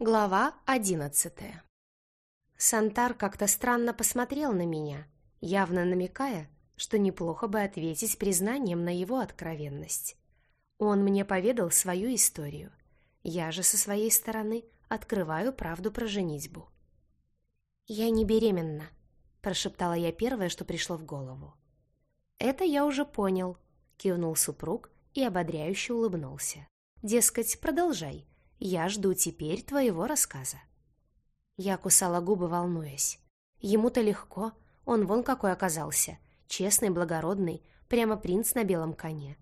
Глава одиннадцатая Сантар как-то странно посмотрел на меня, явно намекая, что неплохо бы ответить признанием на его откровенность. Он мне поведал свою историю. Я же со своей стороны открываю правду про женитьбу. «Я не беременна», — прошептала я первое, что пришло в голову. «Это я уже понял», — кивнул супруг и ободряюще улыбнулся. «Дескать, продолжай, я жду теперь твоего рассказа. Я кусала губы, волнуясь. Ему-то легко, он вон какой оказался. Честный, благородный, прямо принц на белом коне.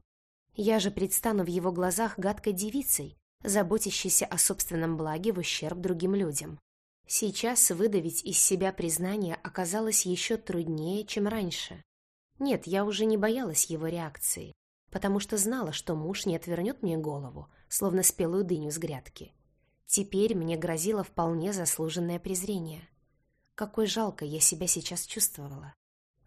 Я же предстану в его глазах гадкой девицей, заботящейся о собственном благе в ущерб другим людям. Сейчас выдавить из себя признание оказалось еще труднее, чем раньше. Нет, я уже не боялась его реакции, потому что знала, что муж не отвернет мне голову, словно спелую дыню с грядки. Теперь мне грозило вполне заслуженное презрение. Какой жалкой я себя сейчас чувствовала.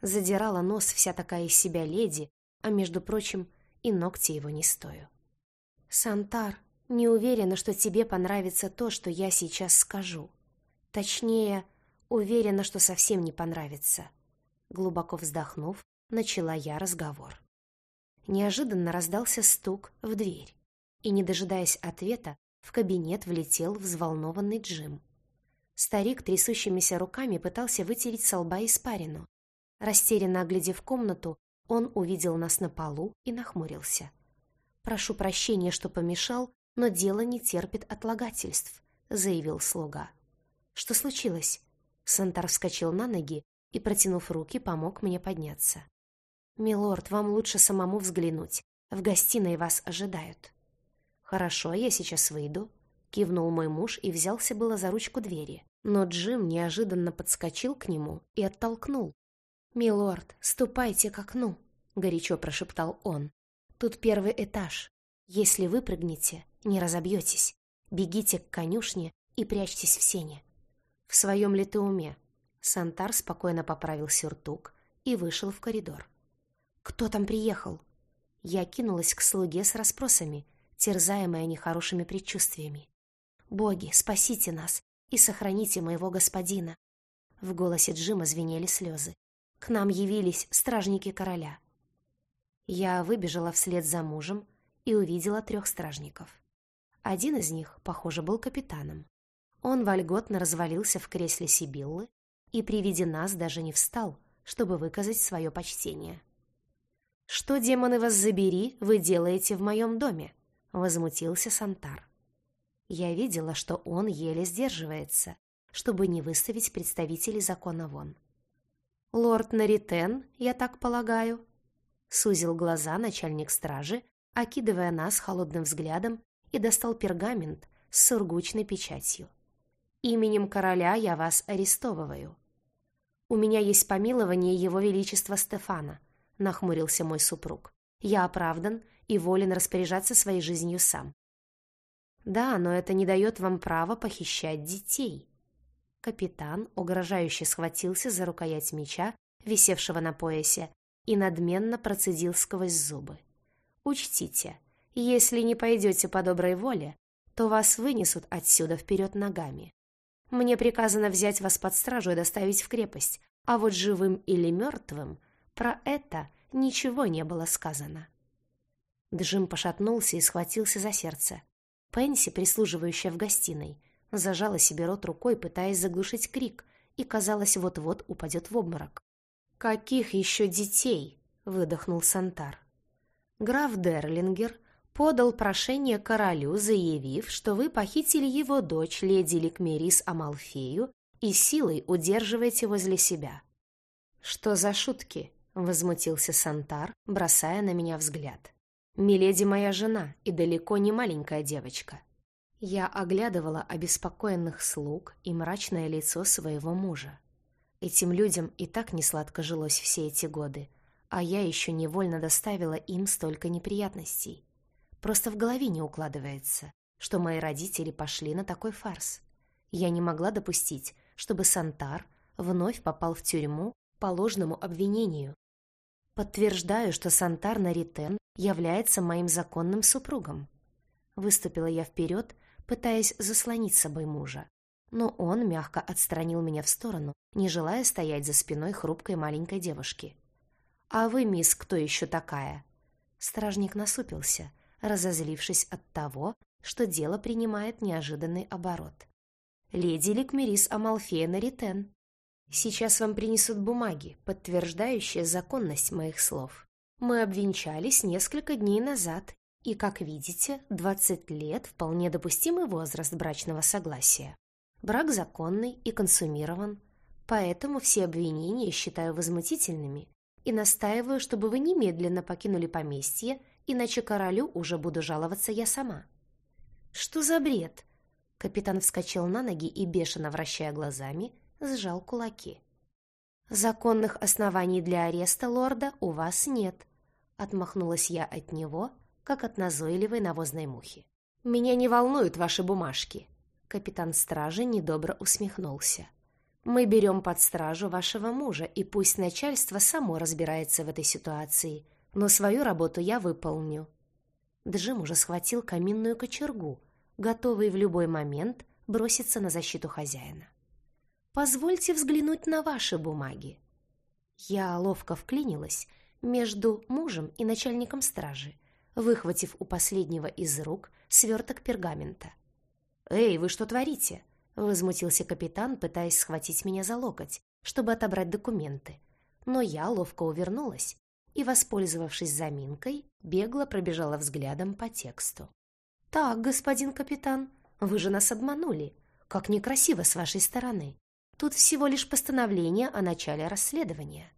Задирала нос вся такая из себя леди, а, между прочим, и ногти его не стою. «Сантар, не уверена, что тебе понравится то, что я сейчас скажу. Точнее, уверена, что совсем не понравится». Глубоко вздохнув, начала я разговор. Неожиданно раздался стук в дверь и, не дожидаясь ответа, в кабинет влетел взволнованный Джим. Старик трясущимися руками пытался вытереть со лба испарину. Растерянно оглядев комнату, он увидел нас на полу и нахмурился. «Прошу прощения, что помешал, но дело не терпит отлагательств», — заявил слуга. «Что случилось?» Сантар вскочил на ноги и, протянув руки, помог мне подняться. «Милорд, вам лучше самому взглянуть. В гостиной вас ожидают». «Хорошо, я сейчас выйду», — кивнул мой муж и взялся было за ручку двери. Но Джим неожиданно подскочил к нему и оттолкнул. «Милорд, ступайте к окну», — горячо прошептал он. «Тут первый этаж. Если выпрыгнете, не разобьетесь. Бегите к конюшне и прячьтесь в сене». В своем ли ты уме? Сантар спокойно поправил сюртук и вышел в коридор. «Кто там приехал?» Я кинулась к слуге с расспросами — терзаемая нехорошими предчувствиями. «Боги, спасите нас и сохраните моего господина!» В голосе Джима звенели слезы. «К нам явились стражники короля». Я выбежала вслед за мужем и увидела трех стражников. Один из них, похоже, был капитаном. Он вольготно развалился в кресле Сибиллы и при виде нас даже не встал, чтобы выказать свое почтение. «Что, демоны вас забери, вы делаете в моем доме?» — возмутился Сантар. Я видела, что он еле сдерживается, чтобы не выставить представителей закона вон. «Лорд Наритен, я так полагаю?» Сузил глаза начальник стражи, окидывая нас холодным взглядом и достал пергамент с сургучной печатью. «Именем короля я вас арестовываю». «У меня есть помилование его величества Стефана», — нахмурился мой супруг. «Я оправдан и волен распоряжаться своей жизнью сам. Да, но это не дает вам права похищать детей. Капитан угрожающе схватился за рукоять меча, висевшего на поясе, и надменно процедил сквозь зубы. Учтите, если не пойдете по доброй воле, то вас вынесут отсюда вперед ногами. Мне приказано взять вас под стражу и доставить в крепость, а вот живым или мертвым про это ничего не было сказано. Джим пошатнулся и схватился за сердце. Пенси, прислуживающая в гостиной, зажала себе рот рукой, пытаясь заглушить крик, и, казалось, вот-вот упадет в обморок. «Каких еще детей?» — выдохнул Сантар. Граф Дерлингер подал прошение королю, заявив, что вы похитили его дочь, леди Ликмерис Амалфею, и силой удерживаете возле себя. «Что за шутки?» — возмутился Сантар, бросая на меня взгляд. Миледи моя жена и далеко не маленькая девочка. Я оглядывала обеспокоенных слуг и мрачное лицо своего мужа. Этим людям и так несладко жилось все эти годы, а я еще невольно доставила им столько неприятностей. Просто в голове не укладывается, что мои родители пошли на такой фарс. Я не могла допустить, чтобы Сантар вновь попал в тюрьму по ложному обвинению. Подтверждаю, что Сантар Наритен является моим законным супругом. Выступила я вперед, пытаясь заслонить собой мужа. Но он мягко отстранил меня в сторону, не желая стоять за спиной хрупкой маленькой девушки. «А вы, мисс, кто еще такая?» Стражник насупился, разозлившись от того, что дело принимает неожиданный оборот. «Леди Ликмерис Амалфея Наритен. Сейчас вам принесут бумаги, подтверждающие законность моих слов. Мы обвенчались несколько дней назад, и, как видите, 20 лет – вполне допустимый возраст брачного согласия. Брак законный и консумирован, поэтому все обвинения считаю возмутительными и настаиваю, чтобы вы немедленно покинули поместье, иначе королю уже буду жаловаться я сама». «Что за бред?» Капитан вскочил на ноги и, бешено вращая глазами, сжал кулаки. «Законных оснований для ареста лорда у вас нет», — отмахнулась я от него, как от назойливой навозной мухи. «Меня не волнуют ваши бумажки», — капитан стражи недобро усмехнулся. «Мы берем под стражу вашего мужа, и пусть начальство само разбирается в этой ситуации, но свою работу я выполню». Джим уже схватил каминную кочергу, готовый в любой момент броситься на защиту хозяина. «Позвольте взглянуть на ваши бумаги». Я ловко вклинилась между мужем и начальником стражи, выхватив у последнего из рук сверток пергамента. «Эй, вы что творите?» — возмутился капитан, пытаясь схватить меня за локоть, чтобы отобрать документы. Но я ловко увернулась и, воспользовавшись заминкой, бегло пробежала взглядом по тексту. «Так, господин капитан, вы же нас обманули. Как некрасиво с вашей стороны. Тут всего лишь постановление о начале расследования.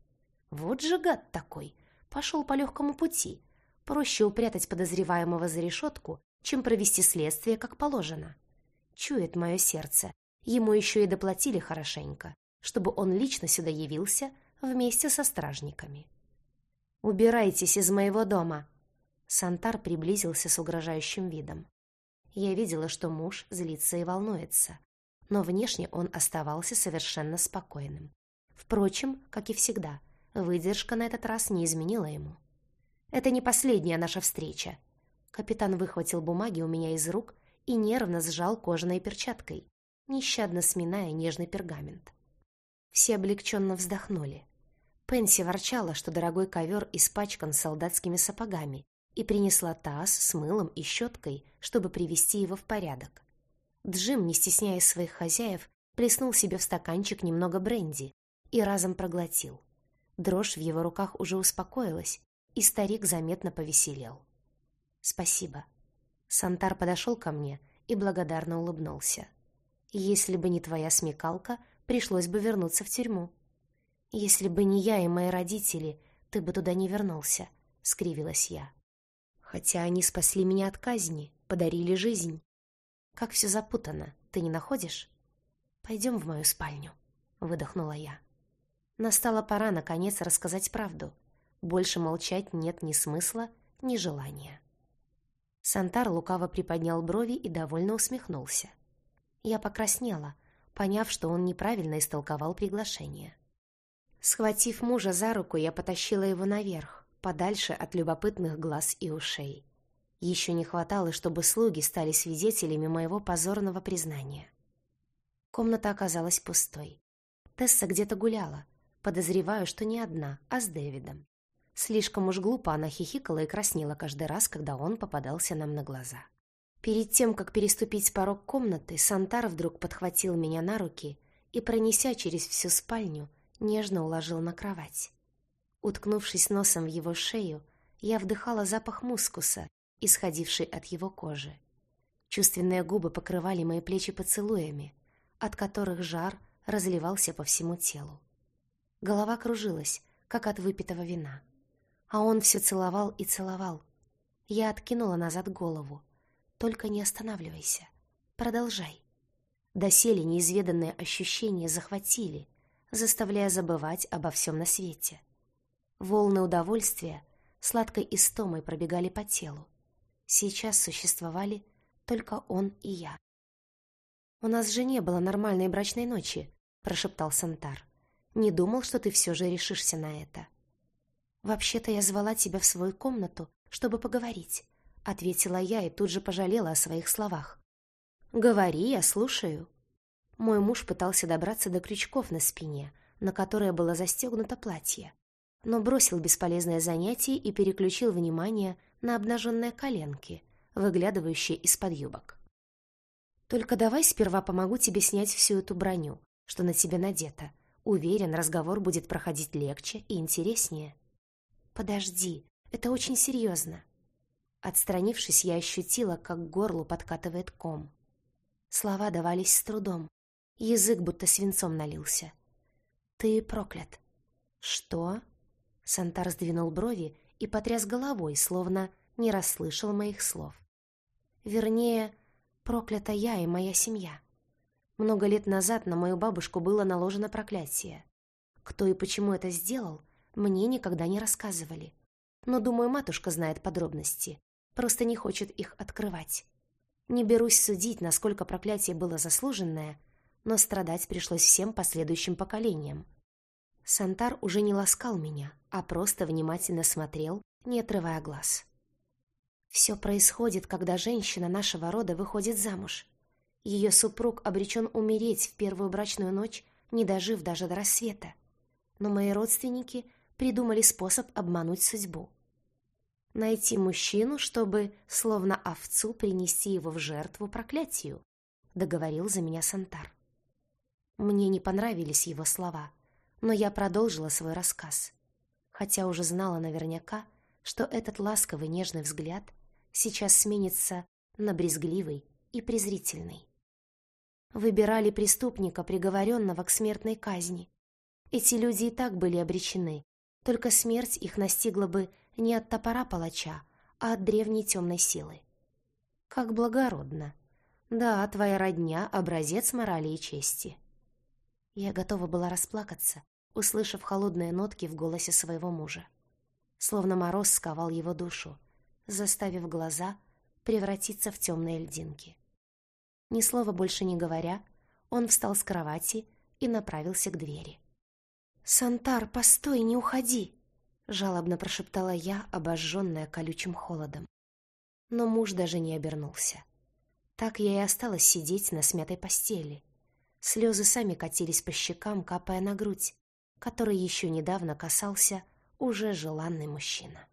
Вот же гад такой, пошел по легкому пути. Проще упрятать подозреваемого за решетку, чем провести следствие как положено. Чует мое сердце. Ему еще и доплатили хорошенько, чтобы он лично сюда явился вместе со стражниками. «Убирайтесь из моего дома!» Сантар приблизился с угрожающим видом. Я видела, что муж злится и волнуется, но внешне он оставался совершенно спокойным. Впрочем, как и всегда, выдержка на этот раз не изменила ему. «Это не последняя наша встреча!» Капитан выхватил бумаги у меня из рук и нервно сжал кожаной перчаткой, нещадно сминая нежный пергамент. Все облегченно вздохнули. Пенси ворчала, что дорогой ковер испачкан солдатскими сапогами, и принесла таз с мылом и щеткой, чтобы привести его в порядок. Джим, не стесняясь своих хозяев, плеснул себе в стаканчик немного бренди и разом проглотил. Дрожь в его руках уже успокоилась, и старик заметно повеселел. «Спасибо». Сантар подошел ко мне и благодарно улыбнулся. «Если бы не твоя смекалка, пришлось бы вернуться в тюрьму». «Если бы не я и мои родители, ты бы туда не вернулся», — скривилась я. «Хотя они спасли меня от казни, подарили жизнь. Как все запутано, ты не находишь?» «Пойдем в мою спальню», — выдохнула я. Настала пора, наконец, рассказать правду. Больше молчать нет ни смысла, ни желания. Сантар лукаво приподнял брови и довольно усмехнулся. Я покраснела, поняв, что он неправильно истолковал приглашение. Схватив мужа за руку, я потащила его наверх, подальше от любопытных глаз и ушей. Еще не хватало, чтобы слуги стали свидетелями моего позорного признания. Комната оказалась пустой. Тесса где-то гуляла. Подозреваю, что не одна, а с Дэвидом. Слишком уж глупо она хихикала и краснела каждый раз, когда он попадался нам на глаза. Перед тем, как переступить порог комнаты, Сантар вдруг подхватил меня на руки и, пронеся через всю спальню, нежно уложил на кровать. Уткнувшись носом в его шею, я вдыхала запах мускуса, исходивший от его кожи. Чувственные губы покрывали мои плечи поцелуями, от которых жар разливался по всему телу. Голова кружилась, как от выпитого вина. А он все целовал и целовал. Я откинула назад голову. «Только не останавливайся. Продолжай». Доселе неизведанные ощущения захватили, заставляя забывать обо всем на свете. Волны удовольствия сладкой истомой пробегали по телу. Сейчас существовали только он и я. «У нас же не было нормальной брачной ночи», — прошептал Сантар. «Не думал, что ты все же решишься на это». «Вообще-то я звала тебя в свою комнату, чтобы поговорить», — ответила я и тут же пожалела о своих словах. «Говори, я слушаю». Мой муж пытался добраться до крючков на спине, на которые было застегнуто платье, но бросил бесполезное занятие и переключил внимание на обнаженные коленки, выглядывающие из-под юбок. «Только давай сперва помогу тебе снять всю эту броню, что на тебе надето. Уверен, разговор будет проходить легче и интереснее». «Подожди, это очень серьезно». Отстранившись, я ощутила, как к горлу подкатывает ком. Слова давались с трудом. Язык будто свинцом налился. «Ты проклят». «Что?» Сантар сдвинул брови и потряс головой, словно не расслышал моих слов. Вернее, проклята я и моя семья. Много лет назад на мою бабушку было наложено проклятие. Кто и почему это сделал, мне никогда не рассказывали. Но, думаю, матушка знает подробности, просто не хочет их открывать. Не берусь судить, насколько проклятие было заслуженное, но страдать пришлось всем последующим поколениям. Сантар уже не ласкал меня, а просто внимательно смотрел, не отрывая глаз. Все происходит, когда женщина нашего рода выходит замуж. Ее супруг обречен умереть в первую брачную ночь, не дожив даже до рассвета. Но мои родственники придумали способ обмануть судьбу найти мужчину, чтобы, словно овцу, принести его в жертву проклятию, договорил за меня Сантар. Мне не понравились его слова, но я продолжила свой рассказ, хотя уже знала наверняка, что этот ласковый нежный взгляд сейчас сменится на брезгливый и презрительный. Выбирали преступника, приговоренного к смертной казни. Эти люди и так были обречены, только смерть их настигла бы не от топора палача, а от древней темной силы. Как благородно. Да, твоя родня — образец морали и чести. Я готова была расплакаться, услышав холодные нотки в голосе своего мужа. Словно мороз сковал его душу, заставив глаза превратиться в темные льдинки. Ни слова больше не говоря, он встал с кровати и направился к двери. «Сантар, постой, не уходи!» жалобно прошептала я, обожженная колючим холодом. Но муж даже не обернулся. Так я и осталась сидеть на смятой постели. Слезы сами катились по щекам, капая на грудь, которой еще недавно касался уже желанный мужчина.